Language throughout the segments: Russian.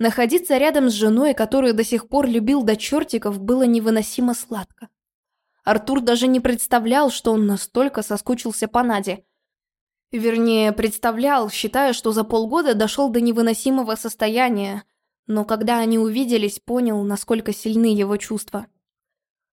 Находиться рядом с женой, которую до сих пор любил до чертиков, было невыносимо сладко. Артур даже не представлял, что он настолько соскучился по Наде. Вернее, представлял, считая, что за полгода дошел до невыносимого состояния, но когда они увиделись, понял, насколько сильны его чувства.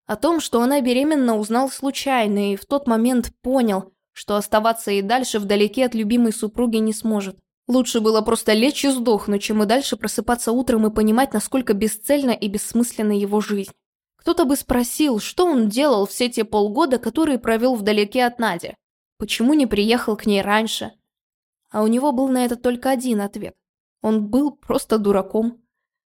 О том, что она беременна, узнал случайно и в тот момент понял, что оставаться и дальше вдалеке от любимой супруги не сможет. Лучше было просто лечь и сдохнуть, чем и дальше просыпаться утром и понимать, насколько бесцельна и бессмысленна его жизнь. Кто-то бы спросил, что он делал все те полгода, которые провел вдалеке от Нади. Почему не приехал к ней раньше? А у него был на это только один ответ. Он был просто дураком.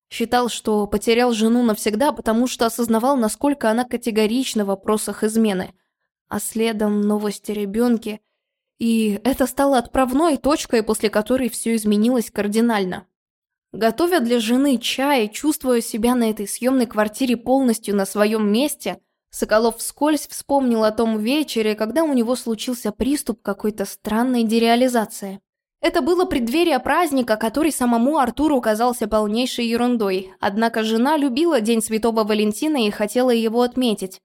Считал, что потерял жену навсегда, потому что осознавал, насколько она категорична в вопросах измены. А следом новости ребенке – и это стало отправной точкой, после которой все изменилось кардинально. Готовя для жены чай, чувствуя себя на этой съемной квартире полностью на своем месте, Соколов вскользь вспомнил о том вечере, когда у него случился приступ какой-то странной дереализации. Это было преддверие праздника, который самому Артуру казался полнейшей ерундой, однако жена любила День Святого Валентина и хотела его отметить.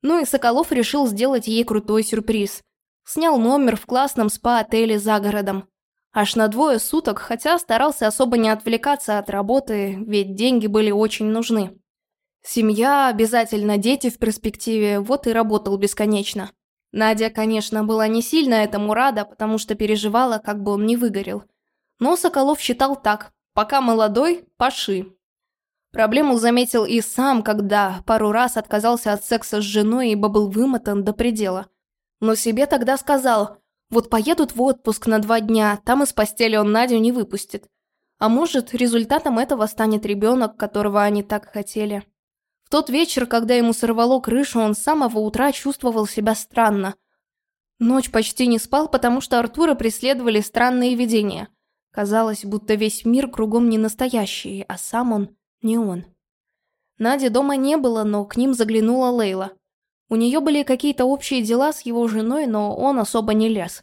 Ну и Соколов решил сделать ей крутой сюрприз. Снял номер в классном спа-отеле за городом. Аж на двое суток, хотя старался особо не отвлекаться от работы, ведь деньги были очень нужны. Семья, обязательно дети в перспективе, вот и работал бесконечно. Надя, конечно, была не сильно этому рада, потому что переживала, как бы он не выгорел. Но Соколов считал так, пока молодой, паши. Проблему заметил и сам, когда пару раз отказался от секса с женой, ибо был вымотан до предела – но себе тогда сказал, вот поедут в отпуск на два дня, там из постели он Надю не выпустит. А может, результатом этого станет ребенок, которого они так хотели. В тот вечер, когда ему сорвало крышу, он с самого утра чувствовал себя странно. Ночь почти не спал, потому что Артура преследовали странные видения. Казалось, будто весь мир кругом не настоящий, а сам он не он. Нади дома не было, но к ним заглянула Лейла. У нее были какие-то общие дела с его женой, но он особо не лез.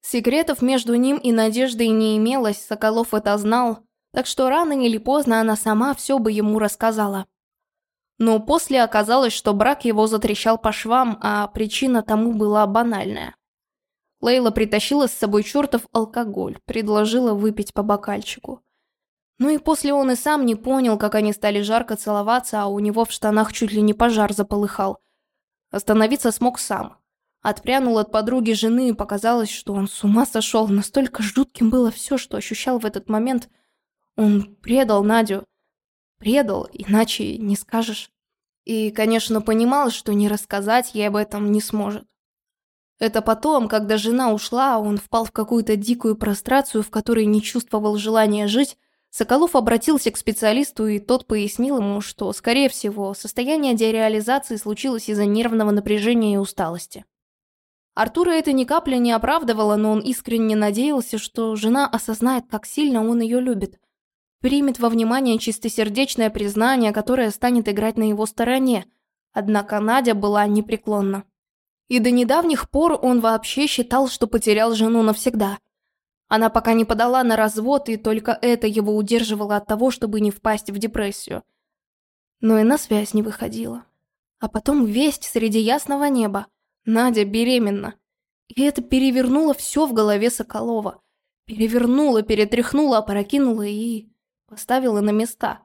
Секретов между ним и Надеждой не имелось, Соколов это знал, так что рано или поздно она сама все бы ему рассказала. Но после оказалось, что брак его затрещал по швам, а причина тому была банальная. Лейла притащила с собой чертов алкоголь, предложила выпить по бокальчику. Ну и после он и сам не понял, как они стали жарко целоваться, а у него в штанах чуть ли не пожар заполыхал – Остановиться смог сам. Отпрянул от подруги жены и показалось, что он с ума сошел. Настолько жутким было все, что ощущал в этот момент. Он предал Надю. Предал, иначе не скажешь. И, конечно, понимал, что не рассказать ей об этом не сможет. Это потом, когда жена ушла, он впал в какую-то дикую прострацию, в которой не чувствовал желания жить, Соколов обратился к специалисту, и тот пояснил ему, что, скорее всего, состояние дереализации случилось из-за нервного напряжения и усталости. Артура это ни капли не оправдывало, но он искренне надеялся, что жена осознает, как сильно он ее любит. Примет во внимание чистосердечное признание, которое станет играть на его стороне. Однако Надя была непреклонна. И до недавних пор он вообще считал, что потерял жену навсегда – она пока не подала на развод, и только это его удерживало от того, чтобы не впасть в депрессию. Но и на связь не выходила. А потом весть среди ясного неба. Надя беременна. И это перевернуло все в голове Соколова. Перевернуло, перетряхнуло, опрокинуло и... поставило на места.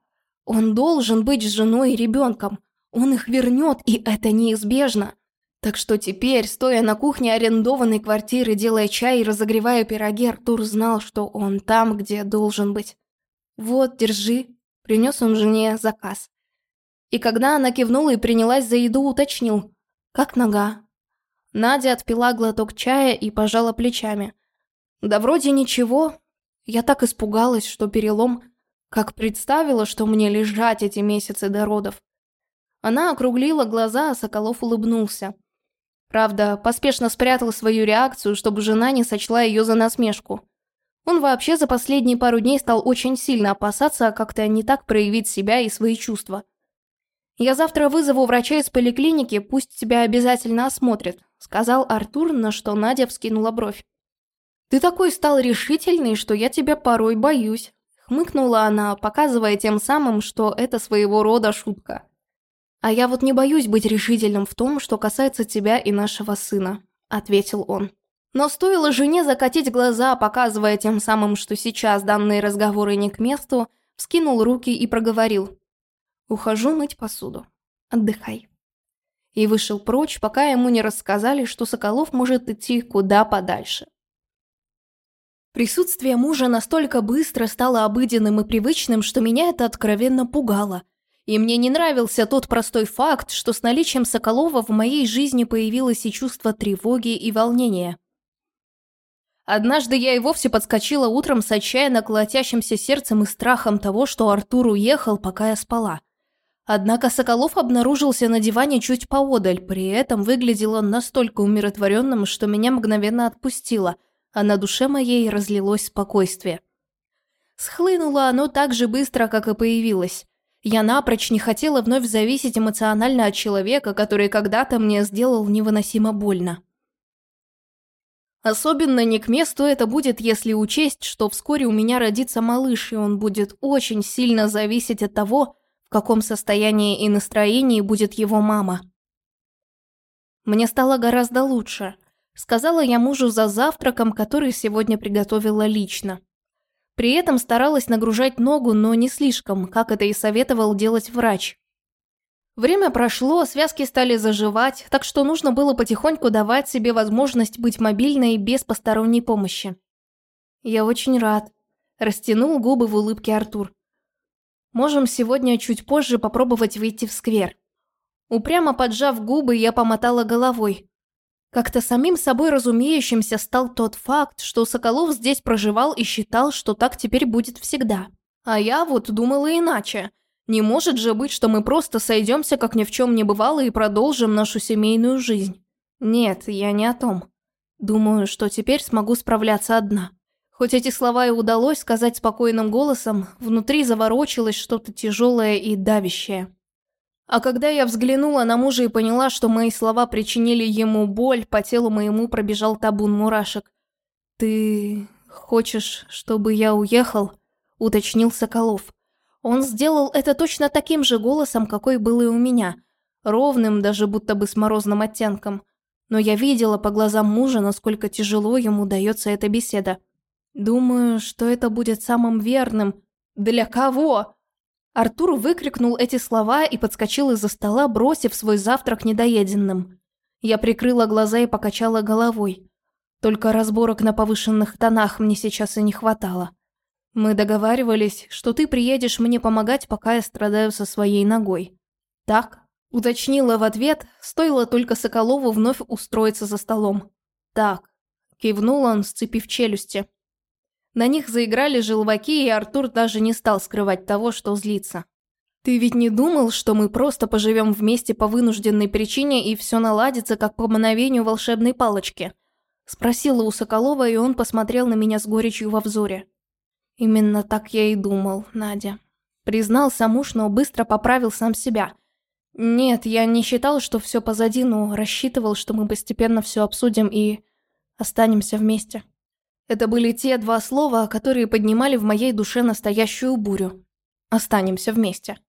Он должен быть с женой и ребенком. Он их вернет, и это неизбежно. Так что теперь, стоя на кухне арендованной квартиры, делая чай и разогревая пироги, Артур знал, что он там, где должен быть. «Вот, держи», — принес он жене заказ. И когда она кивнула и принялась за еду, уточнил. «Как нога?» Надя отпила глоток чая и пожала плечами. «Да вроде ничего. Я так испугалась, что перелом. Как представила, что мне лежать эти месяцы до родов». Она округлила глаза, а Соколов улыбнулся. Правда, поспешно спрятал свою реакцию, чтобы жена не сочла ее за насмешку. Он вообще за последние пару дней стал очень сильно опасаться как-то не так проявить себя и свои чувства. «Я завтра вызову врача из поликлиники, пусть тебя обязательно осмотрят», сказал Артур, на что Надя вскинула бровь. «Ты такой стал решительный, что я тебя порой боюсь», Хмыкнула она, показывая тем самым, что это своего рода шутка. «А я вот не боюсь быть решительным в том, что касается тебя и нашего сына», – ответил он. Но стоило жене закатить глаза, показывая тем самым, что сейчас данные разговоры не к месту, вскинул руки и проговорил. «Ухожу мыть посуду. Отдыхай». И вышел прочь, пока ему не рассказали, что Соколов может идти куда подальше. Присутствие мужа настолько быстро стало обыденным и привычным, что меня это откровенно пугало. И мне не нравился тот простой факт, что с наличием Соколова в моей жизни появилось и чувство тревоги и волнения. Однажды я и вовсе подскочила утром с отчаянно колотящимся сердцем и страхом того, что Артур уехал, пока я спала. Однако Соколов обнаружился на диване чуть поодаль, при этом выглядел он настолько умиротворенным, что меня мгновенно отпустило – а на душе моей разлилось спокойствие. Схлынуло оно так же быстро, как и появилось. Я напрочь не хотела вновь зависеть эмоционально от человека, который когда-то мне сделал невыносимо больно. Особенно не к месту это будет, если учесть, что вскоре у меня родится малыш, и он будет очень сильно зависеть от того, в каком состоянии и настроении будет его мама. Мне стало гораздо лучше. Сказала я мужу за завтраком, который сегодня приготовила лично. При этом старалась нагружать ногу, но не слишком, как это и советовал делать врач. Время прошло, связки стали заживать, так что нужно было потихоньку давать себе возможность быть мобильной без посторонней помощи. «Я очень рад», – растянул губы в улыбке Артур. «Можем сегодня чуть позже попробовать выйти в сквер». Упрямо поджав губы, я помотала головой. Как-то самим собой разумеющимся стал тот факт, что Соколов здесь проживал и считал, что так теперь будет всегда. А я вот думала иначе. Не может же быть, что мы просто сойдемся, как ни в чем не бывало, и продолжим нашу семейную жизнь. Нет, я не о том. Думаю, что теперь смогу справляться одна. Хоть эти слова и удалось сказать спокойным голосом, внутри заворочилось что-то тяжелое и давящее. А когда я взглянула на мужа и поняла, что мои слова причинили ему боль, по телу моему пробежал табун мурашек. «Ты хочешь, чтобы я уехал?» – уточнил Соколов. Он сделал это точно таким же голосом, какой был и у меня. Ровным, даже будто бы с морозным оттенком. Но я видела по глазам мужа, насколько тяжело ему дается эта беседа. Думаю, что это будет самым верным. Для кого? Артур выкрикнул эти слова и подскочил из-за стола, бросив свой завтрак недоеденным. Я прикрыла глаза и покачала головой. Только разборок на повышенных тонах мне сейчас и не хватало. Мы договаривались, что ты приедешь мне помогать, пока я страдаю со своей ногой. Так? Уточнила в ответ, стоило только Соколову вновь устроиться за столом. Так. Кивнул он, сцепив челюсти. На них заиграли желваки, и Артур даже не стал скрывать того, что злится. «Ты ведь не думал, что мы просто поживем вместе по вынужденной причине и все наладится, как по мановению волшебной палочки?» Спросила у Соколова, и он посмотрел на меня с горечью во взоре. «Именно так я и думал, Надя». Признался муж, но быстро поправил сам себя. «Нет, я не считал, что все позади, но рассчитывал, что мы постепенно все обсудим и останемся вместе». Это были те два слова, которые поднимали в моей душе настоящую бурю. Останемся вместе.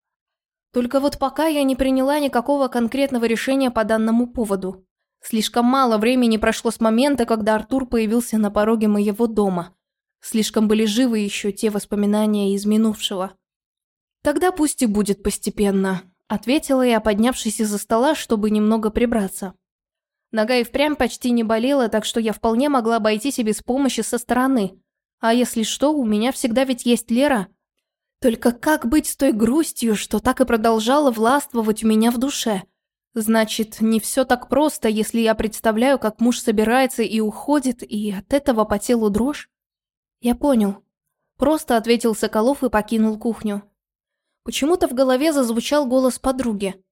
Только вот пока я не приняла никакого конкретного решения по данному поводу. Слишком мало времени прошло с момента, когда Артур появился на пороге моего дома. Слишком были живы еще те воспоминания из минувшего. «Тогда пусть и будет постепенно», – ответила я, поднявшись из-за стола, чтобы немного прибраться. Нога и впрямь почти не болела, так что я вполне могла обойтись и без помощи со стороны. А если что, у меня всегда ведь есть Лера. Только как быть с той грустью, что так и продолжала властвовать у меня в душе? Значит, не все так просто, если я представляю, как муж собирается и уходит, и от этого по телу дрожь? Я понял. Просто ответил Соколов и покинул кухню. Почему-то в голове зазвучал голос подруги.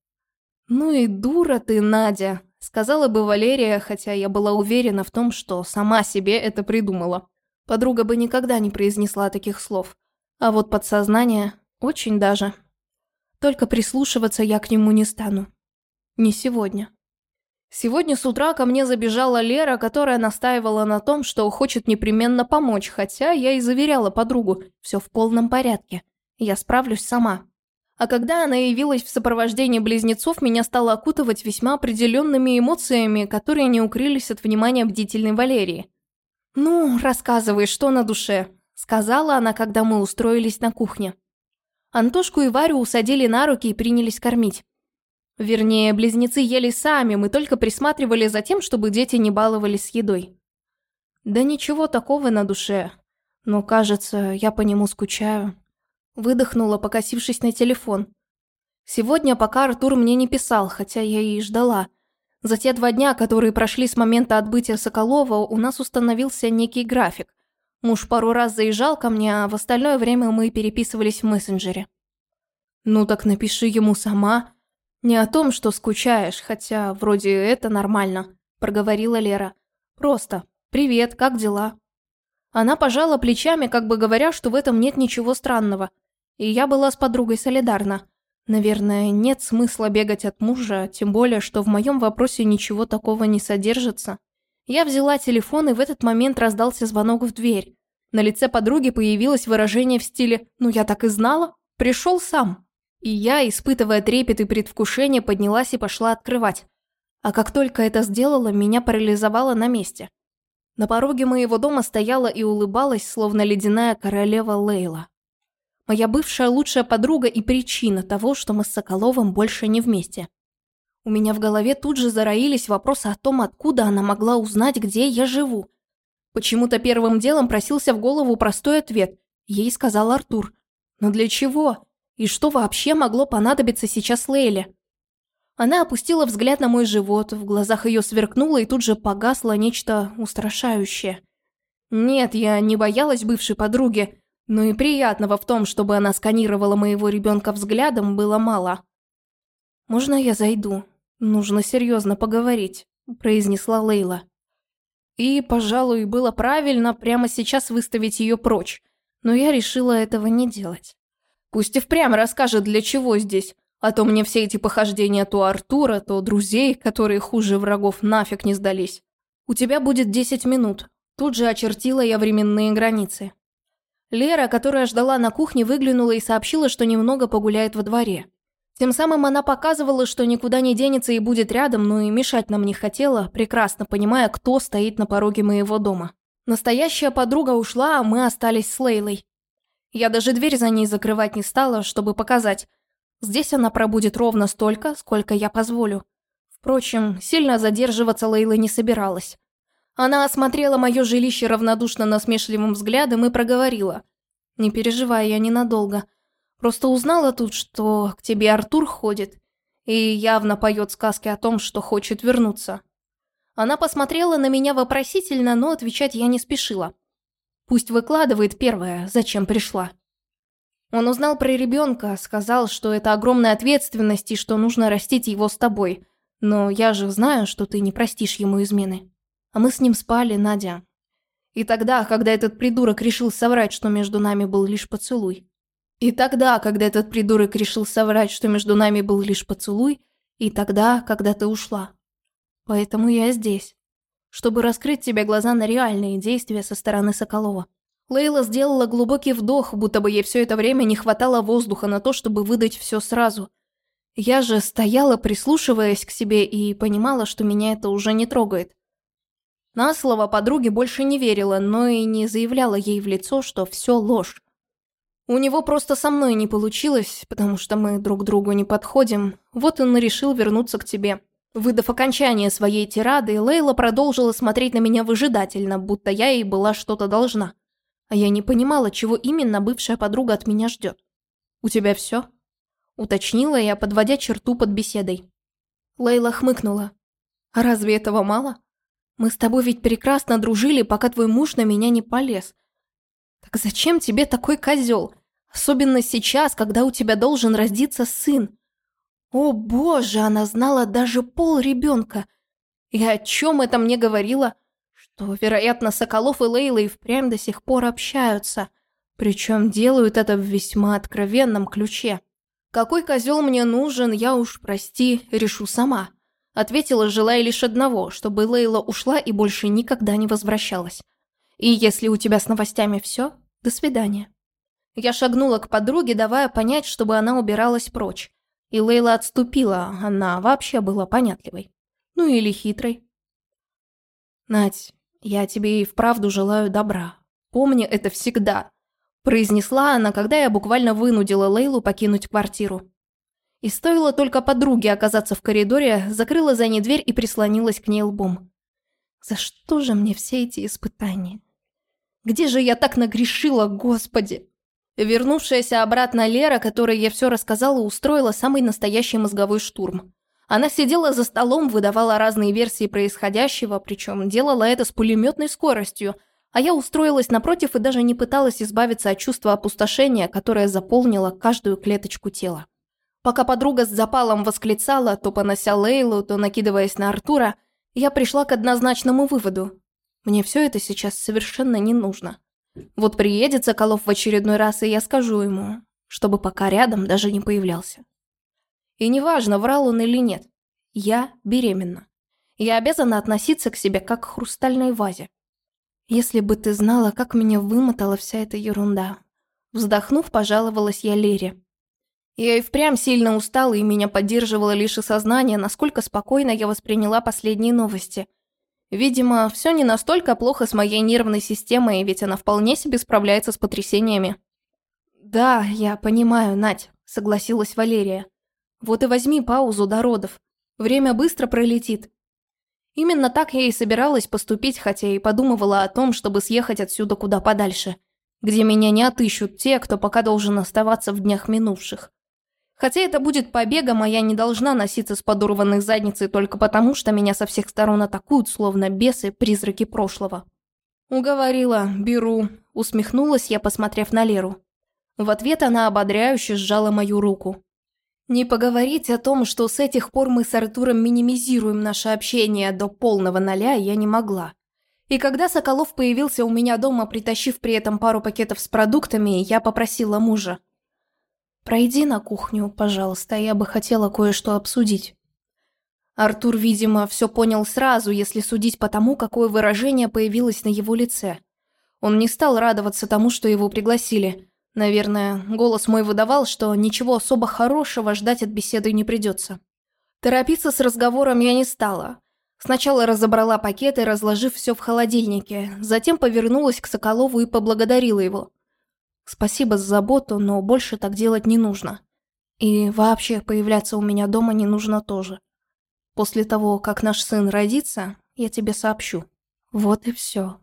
«Ну и дура ты, Надя!» Сказала бы Валерия, хотя я была уверена в том, что сама себе это придумала. Подруга бы никогда не произнесла таких слов. А вот подсознание очень даже. Только прислушиваться я к нему не стану. Не сегодня. Сегодня с утра ко мне забежала Лера, которая настаивала на том, что хочет непременно помочь, хотя я и заверяла подругу, все в полном порядке. Я справлюсь сама. А когда она явилась в сопровождении близнецов, меня стало окутывать весьма определенными эмоциями, которые не укрылись от внимания бдительной Валерии. «Ну, рассказывай, что на душе», – сказала она, когда мы устроились на кухне. Антошку и Варю усадили на руки и принялись кормить. Вернее, близнецы ели сами, мы только присматривали за тем, чтобы дети не баловались с едой. Да ничего такого на душе. Но, кажется, я по нему скучаю. Выдохнула, покосившись на телефон. Сегодня пока Артур мне не писал, хотя я и ждала. За те два дня, которые прошли с момента отбытия Соколова, у нас установился некий график. Муж пару раз заезжал ко мне, а в остальное время мы переписывались в мессенджере. «Ну так напиши ему сама», «Не о том, что скучаешь, хотя вроде это нормально», – проговорила Лера. «Просто. Привет, как дела?» Она пожала плечами, как бы говоря, что в этом нет ничего странного. И я была с подругой солидарна. Наверное, нет смысла бегать от мужа, тем более, что в моем вопросе ничего такого не содержится. Я взяла телефон, и в этот момент раздался звонок в дверь. На лице подруги появилось выражение в стиле «Ну я так и знала, пришел сам». И я, испытывая трепет и предвкушение, поднялась и пошла открывать. А как только это сделала, меня парализовало на месте. На пороге моего дома стояла и улыбалась, словно ледяная королева Лейла. Моя бывшая лучшая подруга и причина того, что мы с Соколовым больше не вместе. У меня в голове тут же зароились вопросы о том, откуда она могла узнать, где я живу. Почему-то первым делом просился в голову простой ответ. Ей сказал Артур. Но для чего? И что вообще могло понадобиться сейчас Лейле? Она опустила взгляд на мой живот, в глазах ее сверкнуло и тут же погасло нечто устрашающее. Нет, я не боялась бывшей подруги, но и приятного в том, чтобы она сканировала моего ребенка взглядом, было мало. «Можно я зайду? Нужно серьезно поговорить», – произнесла Лейла. И, пожалуй, было правильно прямо сейчас выставить ее прочь, но я решила этого не делать. Пусть и впрямь расскажет, для чего здесь. А то мне все эти похождения то Артура, то друзей, которые хуже врагов нафиг не сдались. У тебя будет 10 минут. Тут же очертила я временные границы. Лера, которая ждала на кухне, выглянула и сообщила, что немного погуляет во дворе. Тем самым она показывала, что никуда не денется и будет рядом, но и мешать нам не хотела, прекрасно понимая, кто стоит на пороге моего дома. Настоящая подруга ушла, а мы остались с Лейлой. Я даже дверь за ней закрывать не стала, чтобы показать. Здесь она пробудет ровно столько, сколько я позволю. Впрочем, сильно задерживаться Лейла не собиралась. Она осмотрела мое жилище равнодушно насмешливым взглядом и проговорила. «Не переживай, я ненадолго. Просто узнала тут, что к тебе Артур ходит и явно поет сказки о том, что хочет вернуться». Она посмотрела на меня вопросительно, но отвечать я не спешила. Пусть выкладывает первое, зачем пришла. Он узнал про ребенка, сказал, что это огромная ответственность и что нужно растить его с тобой. Но я же знаю, что ты не простишь ему измены. А мы с ним спали, Надя. И тогда, когда этот придурок решил соврать, что между нами был лишь поцелуй. И тогда, когда этот придурок решил соврать, что между нами был лишь поцелуй. И тогда, когда ты ушла. Поэтому я здесь чтобы раскрыть тебе глаза на реальные действия со стороны Соколова. Лейла сделала глубокий вдох, будто бы ей все это время не хватало воздуха на то, чтобы выдать все сразу. Я же стояла, прислушиваясь к себе, и понимала, что меня это уже не трогает. На слово подруги больше не верила, но и не заявляла ей в лицо, что все ложь. У него просто со мной не получилось, потому что мы друг другу не подходим, вот он и решил вернуться к тебе. Выдав окончание своей тирады, Лейла продолжила смотреть на меня выжидательно, будто я ей была что-то должна. А я не понимала, чего именно бывшая подруга от меня ждет. «У тебя все? Уточнила я, подводя черту под беседой. Лейла хмыкнула. «А разве этого мало? Мы с тобой ведь прекрасно дружили, пока твой муж на меня не полез. Так зачем тебе такой козел? Особенно сейчас, когда у тебя должен родиться сын. О боже, она знала даже пол ребенка. И о чем это мне говорило? Что, вероятно, Соколов и Лейла и впрямь до сих пор общаются. Причем делают это в весьма откровенном ключе. Какой козел мне нужен, я уж, прости, решу сама. Ответила, желая лишь одного, чтобы Лейла ушла и больше никогда не возвращалась. И если у тебя с новостями все, до свидания. Я шагнула к подруге, давая понять, чтобы она убиралась прочь. И Лейла отступила, она вообще была понятливой. Ну или хитрой. «Надь, я тебе и вправду желаю добра. Помни это всегда», – произнесла она, когда я буквально вынудила Лейлу покинуть квартиру. И стоило только подруге оказаться в коридоре, закрыла за ней дверь и прислонилась к ней лбом. «За что же мне все эти испытания? Где же я так нагрешила, господи?» Вернувшаяся обратно Лера, которой я все рассказала, устроила самый настоящий мозговой штурм. Она сидела за столом, выдавала разные версии происходящего, причем делала это с пулеметной скоростью, а я устроилась напротив и даже не пыталась избавиться от чувства опустошения, которое заполнило каждую клеточку тела. Пока подруга с запалом восклицала, то понося Лейлу, то накидываясь на Артура, я пришла к однозначному выводу. Мне все это сейчас совершенно не нужно. Вот приедет Соколов в очередной раз, и я скажу ему, чтобы пока рядом даже не появлялся. И неважно, врал он или нет, я беременна. Я обязана относиться к себе как к хрустальной вазе. Если бы ты знала, как меня вымотала вся эта ерунда. Вздохнув, пожаловалась я Лере. Я и впрямь сильно устала, и меня поддерживало лишь осознание, насколько спокойно я восприняла последние новости – Видимо, все не настолько плохо с моей нервной системой, ведь она вполне себе справляется с потрясениями. «Да, я понимаю, Надь», — согласилась Валерия. «Вот и возьми паузу до родов. Время быстро пролетит». Именно так я и собиралась поступить, хотя и подумывала о том, чтобы съехать отсюда куда подальше, где меня не отыщут те, кто пока должен оставаться в днях минувших. Хотя это будет побегом, а я не должна носиться с подорванной задницей только потому, что меня со всех сторон атакуют, словно бесы, призраки прошлого. «Уговорила, беру», — усмехнулась я, посмотрев на Леру. В ответ она ободряюще сжала мою руку. Не поговорить о том, что с этих пор мы с Артуром минимизируем наше общение до полного ноля, я не могла. И когда Соколов появился у меня дома, притащив при этом пару пакетов с продуктами, я попросила мужа. «Пройди на кухню, пожалуйста, я бы хотела кое-что обсудить». Артур, видимо, все понял сразу, если судить по тому, какое выражение появилось на его лице. Он не стал радоваться тому, что его пригласили. Наверное, голос мой выдавал, что ничего особо хорошего ждать от беседы не придется. Торопиться с разговором я не стала. Сначала разобрала пакеты, разложив все в холодильнике, затем повернулась к Соколову и поблагодарила его. Спасибо за заботу, но больше так делать не нужно. И вообще появляться у меня дома не нужно тоже. После того, как наш сын родится, я тебе сообщу. Вот и все.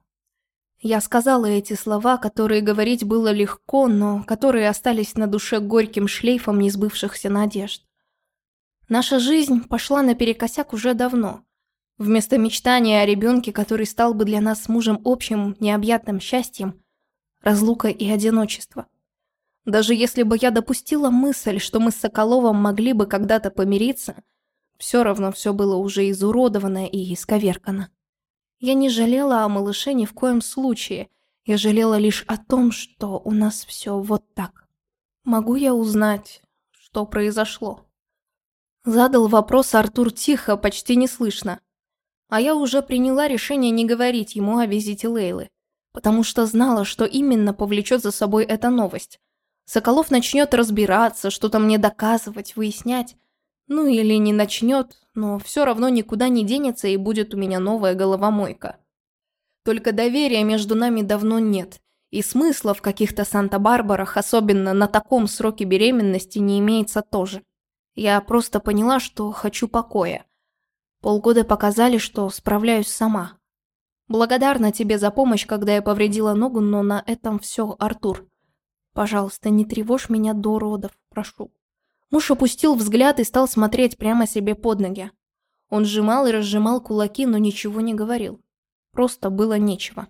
Я сказала эти слова, которые говорить было легко, но которые остались на душе горьким шлейфом несбывшихся надежд. Наша жизнь пошла наперекосяк уже давно. Вместо мечтания о ребенке, который стал бы для нас с мужем общим необъятным счастьем, разлука и одиночество. Даже если бы я допустила мысль, что мы с Соколовым могли бы когда-то помириться, все равно все было уже изуродовано и исковеркано. Я не жалела о малыше ни в коем случае, я жалела лишь о том, что у нас все вот так. Могу я узнать, что произошло? Задал вопрос Артур тихо, почти неслышно. А я уже приняла решение не говорить ему о визите Лейлы потому что знала, что именно повлечет за собой эта новость. Соколов начнет разбираться, что-то мне доказывать, выяснять. Ну или не начнет, но все равно никуда не денется и будет у меня новая головомойка. Только доверия между нами давно нет, и смысла в каких-то Санта-Барбарах, особенно на таком сроке беременности, не имеется тоже. Я просто поняла, что хочу покоя. Полгода показали, что справляюсь сама. Благодарна тебе за помощь, когда я повредила ногу, но на этом все, Артур. Пожалуйста, не тревожь меня до родов, прошу. Муж опустил взгляд и стал смотреть прямо себе под ноги. Он сжимал и разжимал кулаки, но ничего не говорил. Просто было нечего.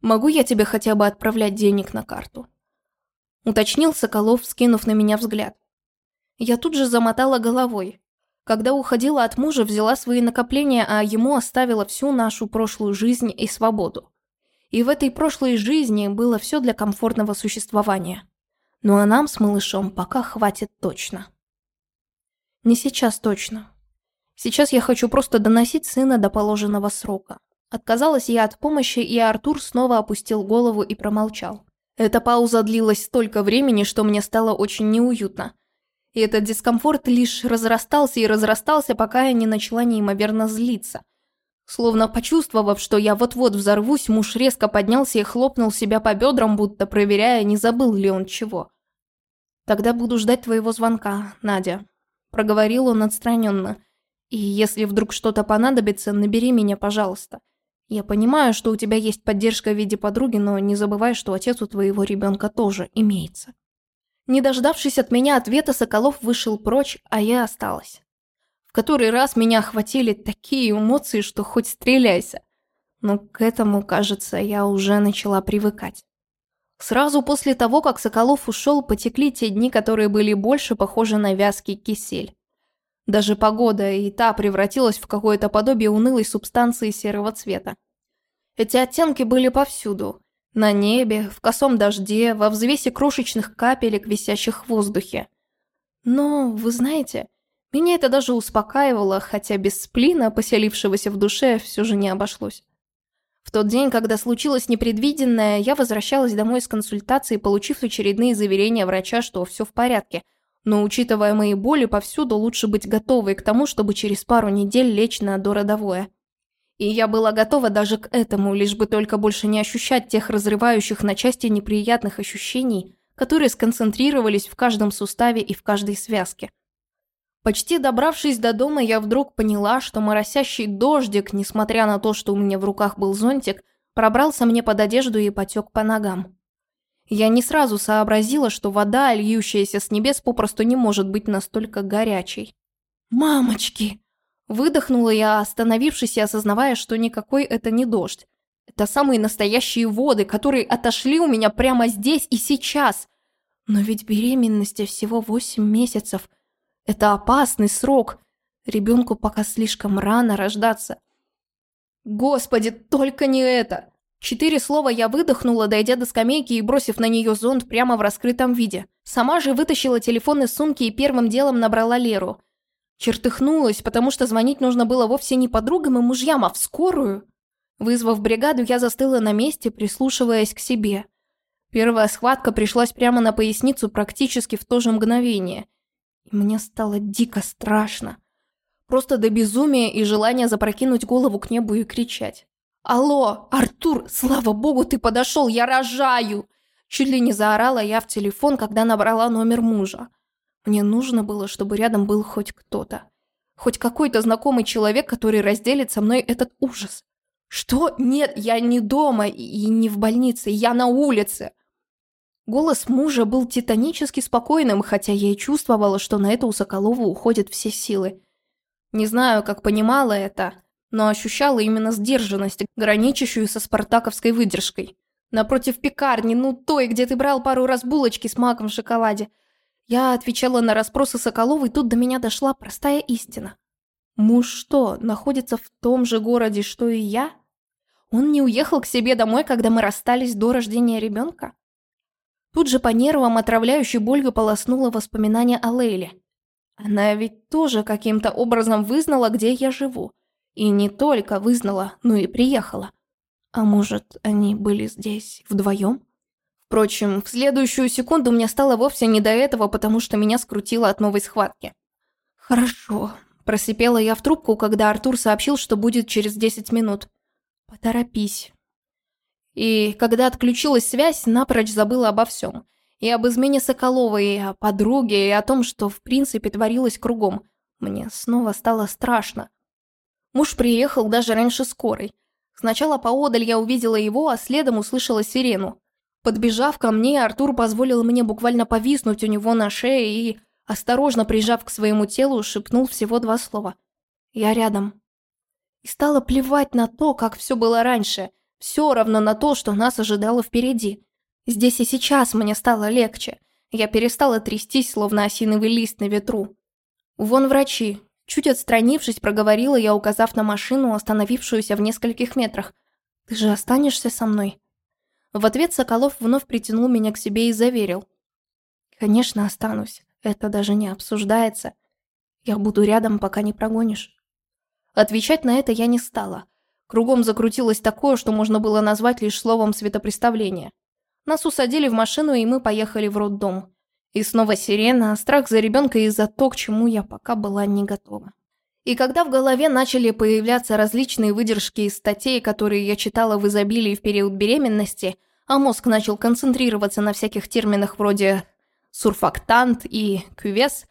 «Могу я тебе хотя бы отправлять денег на карту?» Уточнил Соколов, скинув на меня взгляд. Я тут же замотала головой. Когда уходила от мужа, взяла свои накопления, а ему оставила всю нашу прошлую жизнь и свободу. И в этой прошлой жизни было все для комфортного существования. Ну а нам с малышом пока хватит точно. Не сейчас точно. Сейчас я хочу просто доносить сына до положенного срока. Отказалась я от помощи, и Артур снова опустил голову и промолчал. Эта пауза длилась столько времени, что мне стало очень неуютно. И этот дискомфорт лишь разрастался и разрастался, пока я не начала неимоверно злиться. Словно почувствовав, что я вот-вот взорвусь, муж резко поднялся и хлопнул себя по бедрам, будто проверяя, не забыл ли он чего. «Тогда буду ждать твоего звонка, Надя», – проговорил он отстраненно. «И если вдруг что-то понадобится, набери меня, пожалуйста. Я понимаю, что у тебя есть поддержка в виде подруги, но не забывай, что отец у твоего ребенка тоже имеется». Не дождавшись от меня ответа, Соколов вышел прочь, а я осталась. В который раз меня охватили такие эмоции, что хоть стреляйся. Но к этому, кажется, я уже начала привыкать. Сразу после того, как Соколов ушел, потекли те дни, которые были больше похожи на вязкий кисель. Даже погода и та превратилась в какое-то подобие унылой субстанции серого цвета. Эти оттенки были повсюду. На небе, в косом дожде, во взвесе крошечных капелек, висящих в воздухе. Но, вы знаете, меня это даже успокаивало, хотя без сплина, поселившегося в душе, все же не обошлось. В тот день, когда случилось непредвиденное, я возвращалась домой с консультацией, получив очередные заверения врача, что все в порядке. Но учитывая мои боли повсюду, лучше быть готовой к тому, чтобы через пару недель лечь на дородовое. И я была готова даже к этому, лишь бы только больше не ощущать тех разрывающих на части неприятных ощущений, которые сконцентрировались в каждом суставе и в каждой связке. Почти добравшись до дома, я вдруг поняла, что моросящий дождик, несмотря на то, что у меня в руках был зонтик, пробрался мне под одежду и потек по ногам. Я не сразу сообразила, что вода, льющаяся с небес, попросту не может быть настолько горячей. «Мамочки!» Выдохнула я, остановившись и осознавая, что никакой это не дождь. Это самые настоящие воды, которые отошли у меня прямо здесь и сейчас. Но ведь беременности всего восемь месяцев – это опасный срок. Ребенку пока слишком рано рождаться. Господи, только не это! Четыре слова я выдохнула, дойдя до скамейки и бросив на нее зонт прямо в раскрытом виде. Сама же вытащила телефон из сумки и первым делом набрала Леру. Чертыхнулась, потому что звонить нужно было вовсе не подругам и мужьям, а в скорую. Вызвав бригаду, я застыла на месте, прислушиваясь к себе. Первая схватка пришлась прямо на поясницу практически в то же мгновение. И мне стало дико страшно. Просто до безумия и желания запрокинуть голову к небу и кричать. «Алло, Артур, слава богу, ты подошел, я рожаю!» Чуть ли не заорала я в телефон, когда набрала номер мужа. Мне нужно было, чтобы рядом был хоть кто-то. Хоть какой-то знакомый человек, который разделит со мной этот ужас. «Что? Нет, я не дома и не в больнице, я на улице!» Голос мужа был титанически спокойным, хотя я и чувствовала, что на это у Соколова уходят все силы. Не знаю, как понимала это, но ощущала именно сдержанность, граничащую со спартаковской выдержкой. Напротив пекарни, ну той, где ты брал пару раз булочки с маком в шоколаде. Я отвечала на расспросы Соколова, и тут до меня дошла простая истина. Муж что, находится в том же городе, что и я? Он не уехал к себе домой, когда мы расстались до рождения ребенка? Тут же по нервам отравляющей болью полоснуло воспоминание о Лейле. Она ведь тоже каким-то образом вызнала, где я живу. И не только вызнала, но и приехала. А может, они были здесь вдвоем? Впрочем, в следующую секунду мне стало вовсе не до этого, потому что меня скрутило от новой схватки. «Хорошо», – просипела я в трубку, когда Артур сообщил, что будет через 10 минут. «Поторопись, и когда отключилась связь, напрочь забыла обо всем. И об измене Соколовой, и о подруге, и о том, что в принципе творилось кругом. Мне снова стало страшно. Муж приехал даже раньше скорой. Сначала поодаль я увидела его, а следом услышала сирену. Подбежав ко мне, Артур позволил мне буквально повиснуть у него на шее и, осторожно прижав к своему телу, шепнул всего два слова. «Я рядом». И стало плевать на то, как все было раньше – все равно на то, что нас ожидало впереди. Здесь и сейчас мне стало легче. Я перестала трястись, словно осиновый лист на ветру. «Вон врачи». Чуть отстранившись, проговорила я, указав на машину, остановившуюся в нескольких метрах. «Ты же останешься со мной?» В ответ Соколов вновь притянул меня к себе и заверил. «Конечно, останусь. Это даже не обсуждается. Я буду рядом, пока не прогонишь». Отвечать на это я не стала. Кругом закрутилось такое, что можно было назвать лишь словом светопреставление. Нас усадили в машину, и мы поехали в роддом. И снова сирена, страх за ребенка из-за то, к чему я пока была не готова. И когда в голове начали появляться различные выдержки из статей, которые я читала в изобилии в период беременности, а мозг начал концентрироваться на всяких терминах вроде «сурфактант» и «кювес»,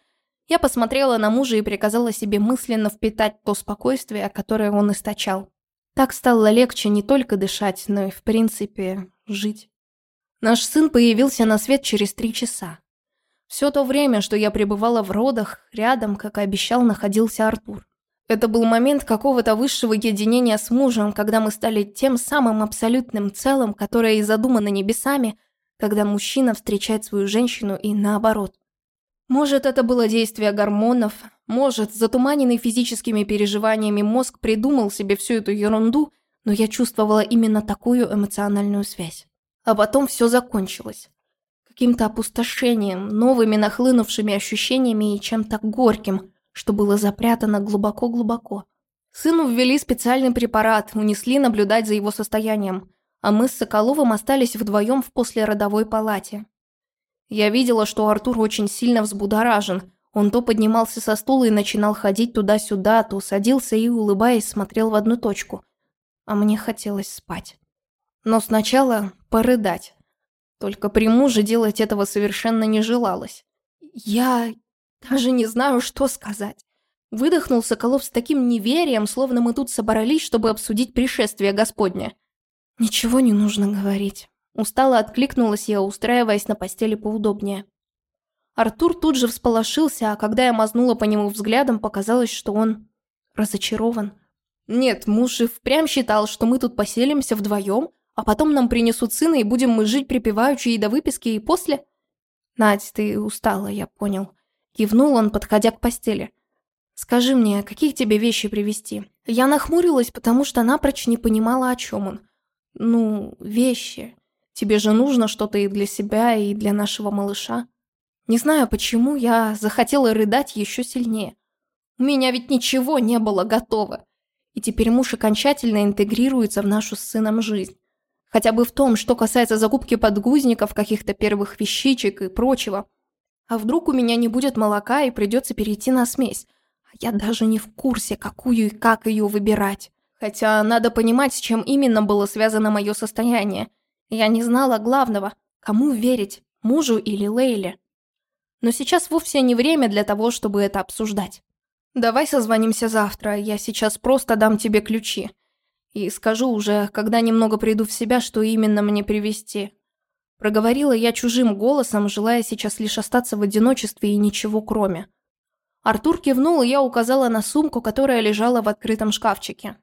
я посмотрела на мужа и приказала себе мысленно впитать то спокойствие, которое он источал. Так стало легче не только дышать, но и, в принципе, жить. Наш сын появился на свет через три часа. Все то время, что я пребывала в родах, рядом, как и обещал, находился Артур. Это был момент какого-то высшего единения с мужем, когда мы стали тем самым абсолютным целым, которое и задумано небесами, когда мужчина встречает свою женщину и наоборот. Может, это было действие гормонов, может, затуманенный физическими переживаниями мозг придумал себе всю эту ерунду, но я чувствовала именно такую эмоциональную связь. А потом все закончилось каким-то опустошением, новыми нахлынувшими ощущениями и чем-то горьким, что было запрятано глубоко-глубоко. Сыну ввели специальный препарат, унесли наблюдать за его состоянием, а мы с Соколовым остались вдвоем в послеродовой палате. Я видела, что Артур очень сильно взбудоражен. Он то поднимался со стула и начинал ходить туда-сюда, то садился и, улыбаясь, смотрел в одну точку. А мне хотелось спать. Но сначала порыдать. Только при муже делать этого совершенно не желалось. Я даже не знаю, что сказать. Выдохнул Соколов с таким неверием, словно мы тут собрались, чтобы обсудить пришествие Господня. «Ничего не нужно говорить». Устало откликнулась я, устраиваясь на постели поудобнее. Артур тут же всполошился, а когда я мазнула по нему взглядом, показалось, что он разочарован. Нет, муж и впрямь считал, что мы тут поселимся вдвоем, а потом нам принесут сына, и будем мы жить припеваючи и до выписки, и после? Надь, ты устала, я понял. Кивнул он, подходя к постели. Скажи мне, какие тебе вещи привезти? Я нахмурилась, потому что напрочь не понимала, о чем он. Ну, вещи. Тебе же нужно что-то и для себя, и для нашего малыша. Не знаю, почему я захотела рыдать еще сильнее. У меня ведь ничего не было готово. И теперь муж окончательно интегрируется в нашу с сыном жизнь. Хотя бы в том, что касается закупки подгузников, каких-то первых вещичек и прочего. А вдруг у меня не будет молока и придется перейти на смесь? А я даже не в курсе, какую и как ее выбирать. Хотя надо понимать, с чем именно было связано мое состояние. Я не знала главного, кому верить, мужу или Лейле. Но сейчас вовсе не время для того, чтобы это обсуждать. Давай созвонимся завтра, я сейчас просто дам тебе ключи. И скажу уже, когда немного приду в себя, что именно мне привезти. Проговорила я чужим голосом, желая сейчас лишь остаться в одиночестве и ничего кроме. Артур кивнул, и я указала на сумку, которая лежала в открытом шкафчике.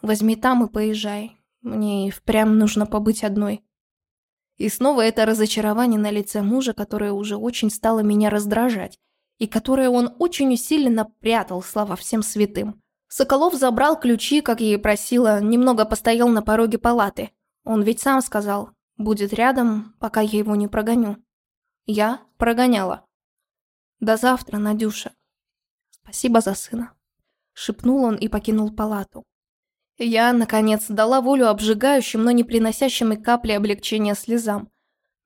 «Возьми там и поезжай. Мне и впрямь нужно побыть одной». И снова это разочарование на лице мужа, которое уже очень стало меня раздражать, и которое он очень усиленно прятал, слава всем святым. Соколов забрал ключи, как и просила, немного постоял на пороге палаты. Он ведь сам сказал, будет рядом, пока я его не прогоню. Я прогоняла. До завтра, Надюша. Спасибо за сына. Шепнул он и покинул палату. Я, наконец, дала волю обжигающим, но не приносящим и капли облегчения слезам.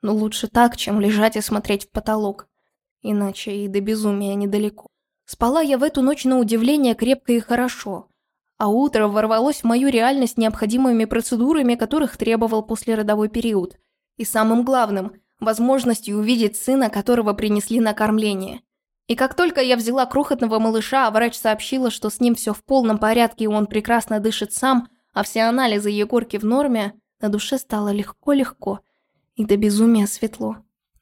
Но лучше так, чем лежать и смотреть в потолок. Иначе и до безумия недалеко. Спала я в эту ночь на удивление крепко и хорошо. А утро ворвалось в мою реальность необходимыми процедурами, которых требовал послеродовой период. И самым главным – возможностью увидеть сына, которого принесли на кормление. И как только я взяла крохотного малыша, а врач сообщила, что с ним все в полном порядке и он прекрасно дышит сам, а все анализы Егорки в норме, на душе стало легко-легко и до безумия светло.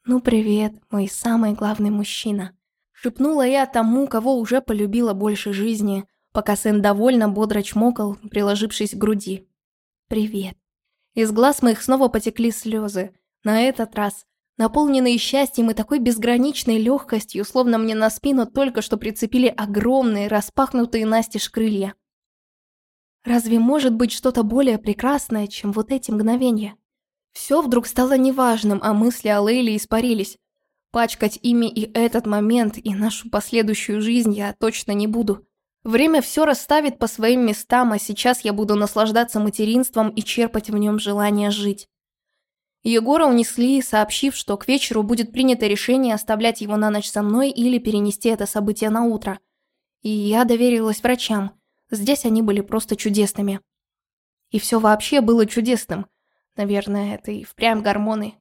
Ну привет, мой самый главный мужчина. Шепнула я тому, кого уже полюбила больше жизни, пока сын довольно бодро чмокал, приложившись к груди. «Привет». Из глаз моих снова потекли слезы. На этот раз, наполненные счастьем и такой безграничной легкостью, словно мне на спину только что прицепили огромные, распахнутые настежь крылья. Разве может быть что-то более прекрасное, чем вот эти мгновения? Все вдруг стало неважным, а мысли о Лейле испарились. Пачкать ими и этот момент, и нашу последующую жизнь я точно не буду. Время все расставит по своим местам, а сейчас я буду наслаждаться материнством и черпать в нем желание жить. Егора унесли, сообщив, что к вечеру будет принято решение оставлять его на ночь со мной или перенести это событие на утро. И я доверилась врачам. Здесь они были просто чудесными. И все вообще было чудесным. Наверное, это и впрямь гормоны.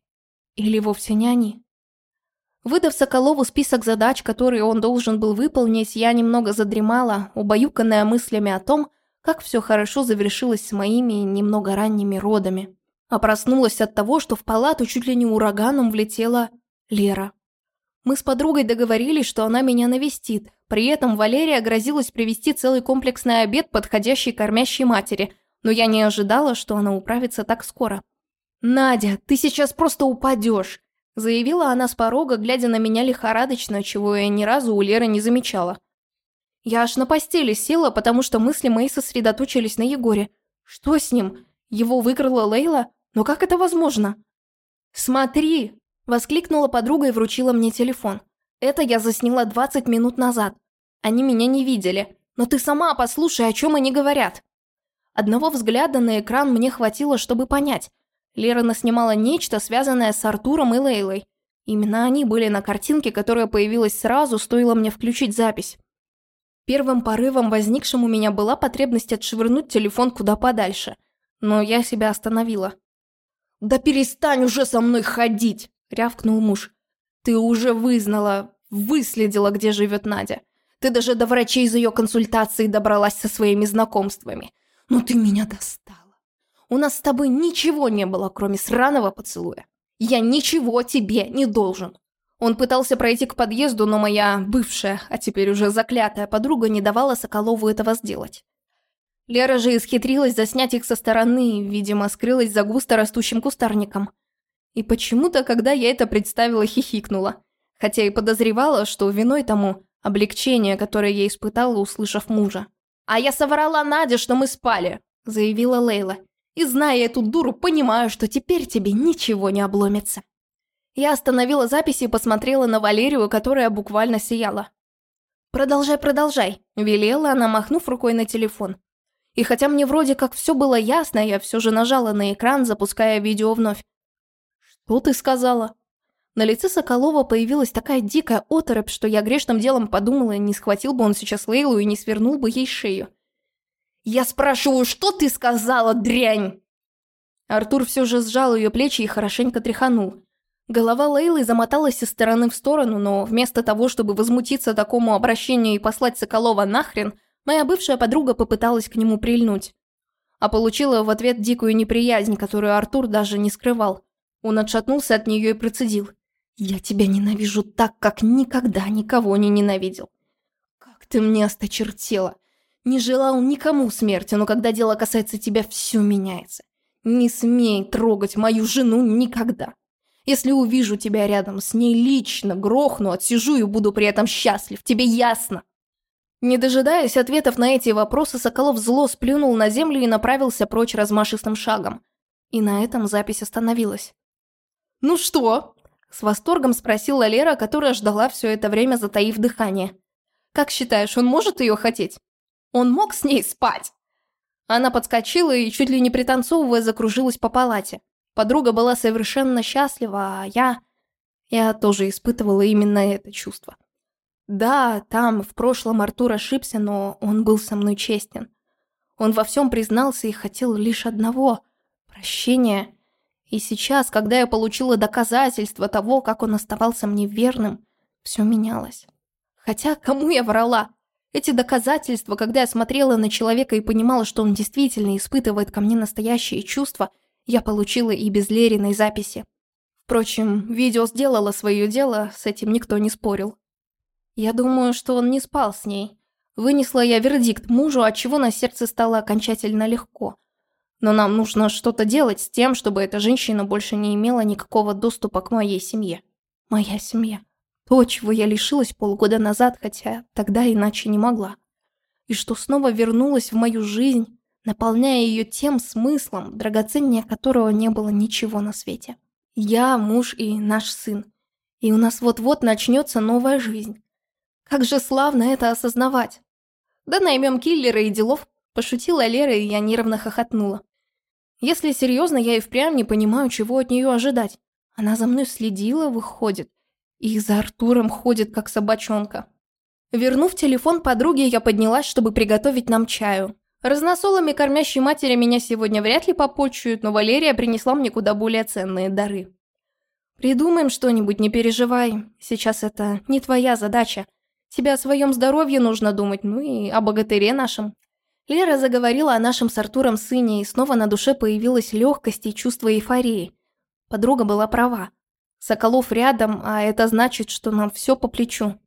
Или вовсе не они. Выдав Соколову список задач, которые он должен был выполнить, я немного задремала, убаюканная мыслями о том, как все хорошо завершилось с моими немного ранними родами. А проснулась от того, что в палату чуть ли не ураганом влетела Лера. Мы с подругой договорились, что она меня навестит. При этом Валерия грозилась привезти целый комплексный обед, подходящий кормящей матери, но я не ожидала, что она управится так скоро. «Надя, ты сейчас просто упадешь. Заявила она с порога, глядя на меня лихорадочно, чего я ни разу у Леры не замечала. Я аж на постели села, потому что мысли мои сосредоточились на Егоре. Что с ним? Его выкрала Лейла? Но как это возможно? «Смотри!» – воскликнула подруга и вручила мне телефон. «Это я засняла 20 минут назад. Они меня не видели. Но ты сама послушай, о чем они говорят». Одного взгляда на экран мне хватило, чтобы понять. Лера наснимала нечто, связанное с Артуром и Лейлой. Именно они были на картинке, которая появилась сразу, стоило мне включить запись. Первым порывом, возникшим у меня, была потребность отшвырнуть телефон куда подальше. Но я себя остановила. «Да перестань уже со мной ходить!» – рявкнул муж. «Ты уже вызнала, выследила, где живет Надя. Ты даже до врачей из ее консультации добралась со своими знакомствами. Но ты меня достал. У нас с тобой ничего не было, кроме сраного поцелуя. Я ничего тебе не должен. Он пытался пройти к подъезду, но моя бывшая, а теперь уже заклятая подруга не давала Соколову этого сделать. Лера же исхитрилась заснять их со стороны, видимо, скрылась за густо растущим кустарником. И почему-то, когда я это представила, хихикнула. Хотя и подозревала, что виной тому облегчение, которое я испытала, услышав мужа. «А я соврала Наде, что мы спали», – заявила Лейла. И зная эту дуру, понимаю, что теперь тебе ничего не обломится. Я остановила запись и посмотрела на Валерию, которая буквально сияла. «Продолжай, продолжай», – велела она, махнув рукой на телефон. И хотя мне вроде как все было ясно, я все же нажала на экран, запуская видео вновь. «Что ты сказала?» На лице Соколова появилась такая дикая оторопь, что я грешным делом подумала, не схватил бы он сейчас Лейлу и не свернул бы ей шею. «Я спрашиваю, что ты сказала, дрянь?» Артур все же сжал ее плечи и хорошенько тряханул. Голова Лейлы замоталась из стороны в сторону, но вместо того, чтобы возмутиться такому обращению и послать Соколова нахрен, моя бывшая подруга попыталась к нему прильнуть. А получила в ответ дикую неприязнь, которую Артур даже не скрывал. Он отшатнулся от нее и процедил. «Я тебя ненавижу так, как никогда никого не ненавидел. Как ты мне осточертела. Не желал никому смерти, но когда дело касается тебя, все меняется. Не смей трогать мою жену никогда. Если увижу тебя рядом с ней лично, грохну, отсижу и буду при этом счастлив. Тебе ясно?» Не дожидаясь ответов на эти вопросы, Соколов зло сплюнул на землю и направился прочь размашистым шагом. И на этом запись остановилась. «Ну что?» – с восторгом спросила Лера, которая ждала все это время, затаив дыхание. «Как считаешь, он может ее хотеть?» Он мог с ней спать?» Она подскочила и, чуть ли не пританцовывая, закружилась по палате. Подруга была совершенно счастлива, а я... Я тоже испытывала именно это чувство. Да, там в прошлом Артур ошибся, но он был со мной честен. Он во всем признался и хотел лишь одного – прощения. И сейчас, когда я получила доказательства того, как он оставался мне верным, все менялось. Хотя кому я врала? Эти доказательства, когда я смотрела на человека и понимала, что он действительно испытывает ко мне настоящие чувства, я получила и без Лериной записи. Впрочем, видео сделало свое дело, с этим никто не спорил. Я думаю, что он не спал с ней. Вынесла я вердикт мужу, от чего на сердце стало окончательно легко. Но нам нужно что-то делать с тем, чтобы эта женщина больше не имела никакого доступа к моей семье. Моя семья. То, чего я лишилась полгода назад, хотя тогда иначе не могла. И что снова вернулась в мою жизнь, наполняя ее тем смыслом, драгоценнее которого не было ничего на свете. Я, муж и наш сын. И у нас вот-вот начнется новая жизнь. Как же славно это осознавать. Да наймем киллера и делов. Пошутила Лера, и я нервно хохотнула. Если серьезно, я и впрямь не понимаю, чего от нее ожидать. Она за мной следила, выходит. И за Артуром ходит, как собачонка. Вернув телефон подруге, я поднялась, чтобы приготовить нам чаю. Разносолами кормящей матери меня сегодня вряд ли попочуют, но Валерия принесла мне куда более ценные дары. «Придумаем что-нибудь, не переживай. Сейчас это не твоя задача. Тебе о своем здоровье нужно думать, ну и о богатыре нашем». Лера заговорила о нашем с Артуром сыне, и снова на душе появилась легкость и чувство эйфории. Подруга была права. Соколов рядом, а это значит, что нам все по плечу.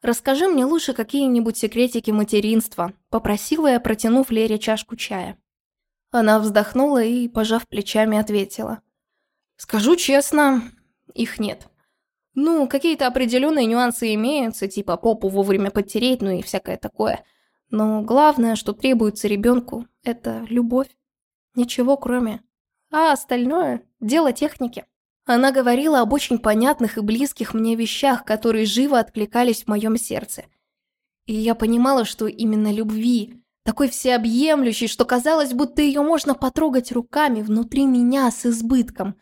«Расскажи мне лучше какие-нибудь секретики материнства», – попросила я, протянув Лере чашку чая. Она вздохнула и, пожав плечами, ответила. «Скажу честно, их нет. Ну, какие-то определенные нюансы имеются, типа попу вовремя подтереть, ну и всякое такое. Но главное, что требуется ребенку, это любовь. Ничего кроме. А остальное – дело техники». Она говорила об очень понятных и близких мне вещах, которые живо откликались в моем сердце. И я понимала, что именно любви, такой всеобъемлющей, что казалось, будто ее можно потрогать руками внутри меня с избытком.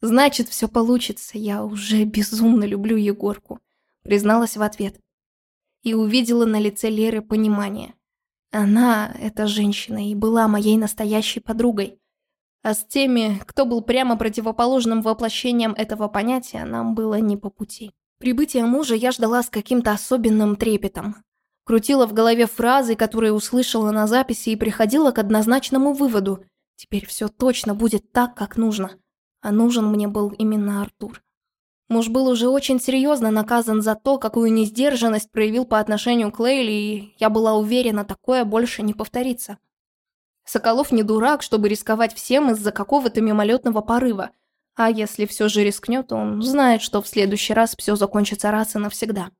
Значит, все получится, я уже безумно люблю Егорку, призналась в ответ. И увидела на лице Леры понимание. Она, эта женщина, и была моей настоящей подругой. А с теми, кто был прямо противоположным воплощением этого понятия, нам было не по пути. Прибытие мужа я ждала с каким-то особенным трепетом. Крутила в голове фразы, которые услышала на записи, и приходила к однозначному выводу. Теперь все точно будет так, как нужно. А нужен мне был именно Артур. Муж был уже очень серьезно наказан за то, какую несдержанность проявил по отношению к Лейли, и я была уверена, такое больше не повторится. Соколов не дурак, чтобы рисковать всем из-за какого-то мимолетного порыва. А если все же рискнет, он знает, что в следующий раз все закончится раз и навсегда.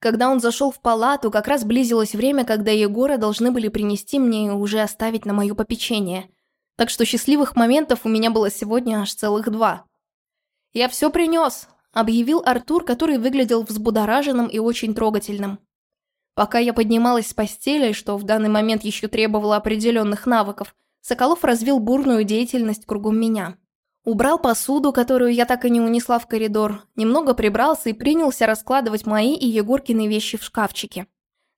Когда он зашел в палату, как раз близилось время, когда Егора должны были принести мне и уже оставить на мое попечение. Так что счастливых моментов у меня было сегодня аж целых два. «Я все принес», — объявил Артур, который выглядел взбудораженным и очень трогательным. Пока я поднималась с постели, что в данный момент еще требовало определенных навыков, Соколов развил бурную деятельность кругом меня. Убрал посуду, которую я так и не унесла в коридор, немного прибрался и принялся раскладывать мои и Егоркины вещи в шкафчике.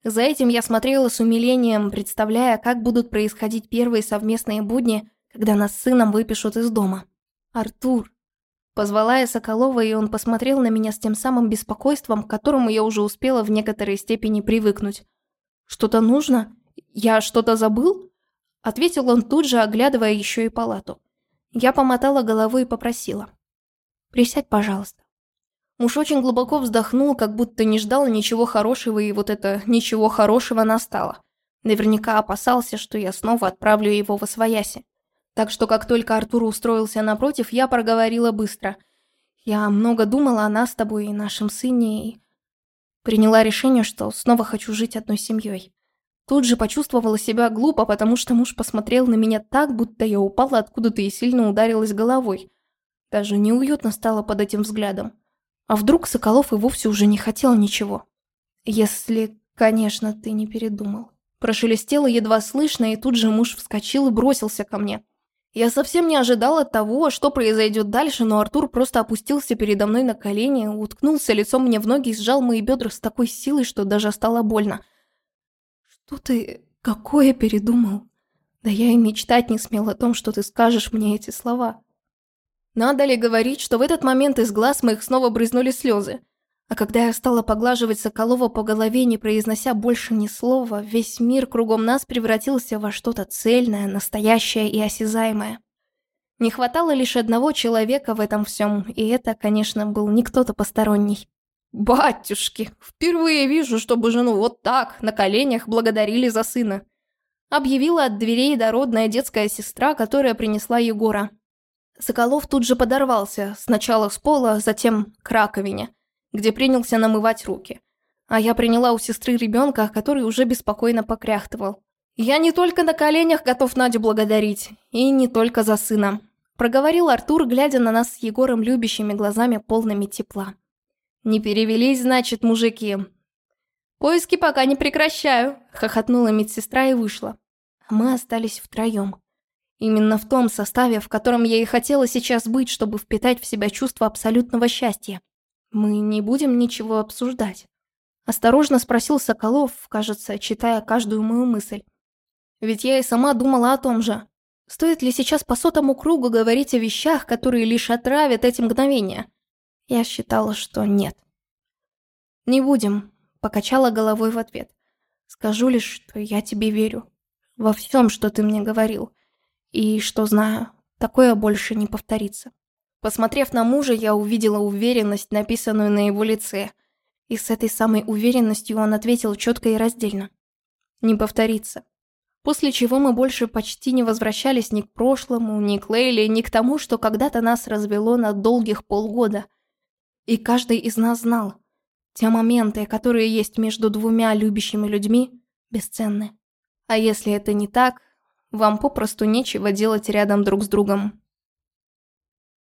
За этим я смотрела с умилением, представляя, как будут происходить первые совместные будни, когда нас с сыном выпишут из дома. Артур, Позвала я Соколова, и он посмотрел на меня с тем самым беспокойством, к которому я уже успела в некоторой степени привыкнуть. «Что-то нужно? Я что-то забыл?» Ответил он тут же, оглядывая еще и палату. Я помотала головой и попросила. «Присядь, пожалуйста». Муж очень глубоко вздохнул, как будто не ждал ничего хорошего, и вот это «ничего хорошего» настало. Наверняка опасался, что я снова отправлю его во свояси. Так что как только Артур устроился напротив, я проговорила быстро. Я много думала о нас с тобой и нашем сыне, и приняла решение, что снова хочу жить одной семьей. Тут же почувствовала себя глупо, потому что муж посмотрел на меня так, будто я упала откуда-то и сильно ударилась головой. Даже неуютно стало под этим взглядом. А вдруг Соколов и вовсе уже не хотел ничего? Если, конечно, ты не передумал. Прошелестело едва слышно, и тут же муж вскочил и бросился ко мне. Я совсем не ожидала того, что произойдет дальше, но Артур просто опустился передо мной на колени, уткнулся лицом мне в ноги и сжал мои бедра с такой силой, что даже стало больно. «Что ты... какое передумал? Да я и мечтать не смел о том, что ты скажешь мне эти слова». Надо ли говорить, что в этот момент из глаз моих снова брызнули слезы? А когда я стала поглаживать Соколова по голове, не произнося больше ни слова, весь мир кругом нас превратился во что-то цельное, настоящее и осязаемое. Не хватало лишь одного человека в этом всем, и это, конечно, был не кто-то посторонний. «Батюшки, впервые вижу, чтобы жену вот так, на коленях, благодарили за сына», объявила от дверей дородная детская сестра, которая принесла Егора. Соколов тут же подорвался, сначала с пола, затем к раковине – где принялся намывать руки. А я приняла у сестры ребенка, который уже беспокойно покряхтывал. «Я не только на коленях готов Надю благодарить, и не только за сына», проговорил Артур, глядя на нас с Егором любящими глазами, полными тепла. «Не перевелись, значит, мужики. «Поиски пока не прекращаю», – хохотнула медсестра и вышла. Мы остались втроем. Именно в том составе, в котором я и хотела сейчас быть, чтобы впитать в себя чувство абсолютного счастья. Мы не будем ничего обсуждать. Осторожно спросил Соколов, кажется, читая каждую мою мысль. Ведь я и сама думала о том же. Стоит ли сейчас по сотому кругу говорить о вещах, которые лишь отравят эти мгновения? Я считала, что нет. «Не будем», — покачала головой в ответ. «Скажу лишь, что я тебе верю. Во всем, что ты мне говорил. И что знаю, такое больше не повторится». Посмотрев на мужа, я увидела уверенность, написанную на его лице. И с этой самой уверенностью он ответил четко и раздельно. «Не повторится». После чего мы больше почти не возвращались ни к прошлому, ни к Лейле, ни к тому, что когда-то нас развело на долгих полгода. И каждый из нас знал, те моменты, которые есть между двумя любящими людьми, бесценны. А если это не так, вам попросту нечего делать рядом друг с другом.